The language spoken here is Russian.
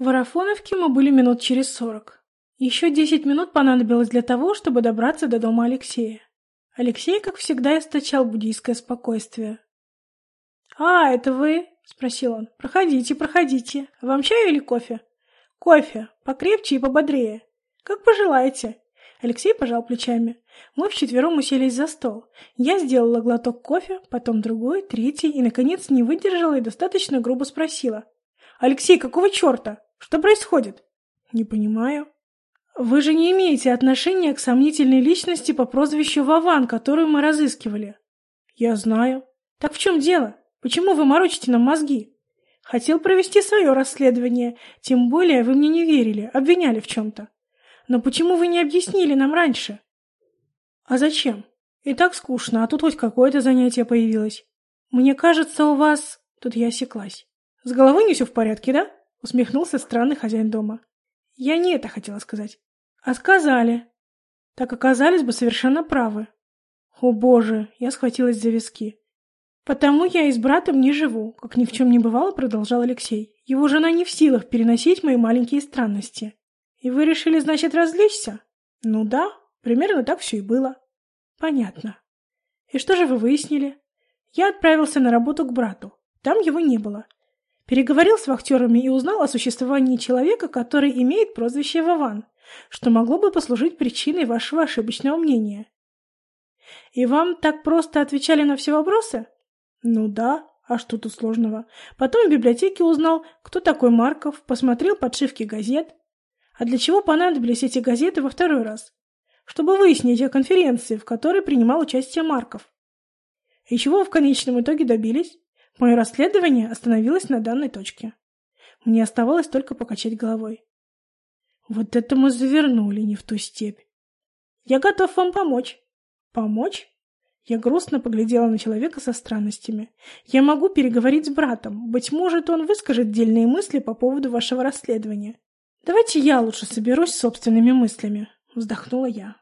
В Арафоновке мы были минут через сорок. Еще десять минут понадобилось для того, чтобы добраться до дома Алексея. Алексей, как всегда, источал буддийское спокойствие. «А, это вы?» — спросил он. «Проходите, проходите. Вам чаю или кофе?» «Кофе. Покрепче и пободрее. Как пожелаете». Алексей пожал плечами. Мы вчетвером уселись за стол. Я сделала глоток кофе, потом другой, третий, и, наконец, не выдержала и достаточно грубо спросила. «Алексей, какого черта? Что происходит?» «Не понимаю». «Вы же не имеете отношения к сомнительной личности по прозвищу Вован, которую мы разыскивали». «Я знаю». «Так в чем дело? Почему вы морочите нам мозги?» «Хотел провести свое расследование, тем более вы мне не верили, обвиняли в чем-то». «Но почему вы не объяснили нам раньше?» «А зачем? И так скучно, а тут хоть какое-то занятие появилось. Мне кажется, у вас...» Тут я осеклась. «С головой не все в порядке, да?» Усмехнулся странный хозяин дома. Я не это хотела сказать. А сказали. Так оказались бы совершенно правы. О боже, я схватилась за виски. Потому я и с братом не живу, как ни в чем не бывало, продолжал Алексей. Его жена не в силах переносить мои маленькие странности. И вы решили, значит, развлечься? Ну да, примерно так все и было. Понятно. И что же вы выяснили? Я отправился на работу к брату. Там его не было. Переговорил с вахтерами и узнал о существовании человека, который имеет прозвище Вован, что могло бы послужить причиной вашего ошибочного мнения. И вам так просто отвечали на все вопросы? Ну да, а что тут сложного? Потом в библиотеке узнал, кто такой Марков, посмотрел подшивки газет. А для чего понадобились эти газеты во второй раз? Чтобы выяснить о конференции, в которой принимал участие Марков. И чего в конечном итоге добились? Мое расследование остановилось на данной точке. Мне оставалось только покачать головой. Вот это мы завернули не в ту степь. Я готов вам помочь. Помочь? Я грустно поглядела на человека со странностями. Я могу переговорить с братом. Быть может, он выскажет дельные мысли по поводу вашего расследования. Давайте я лучше соберусь с собственными мыслями. Вздохнула я.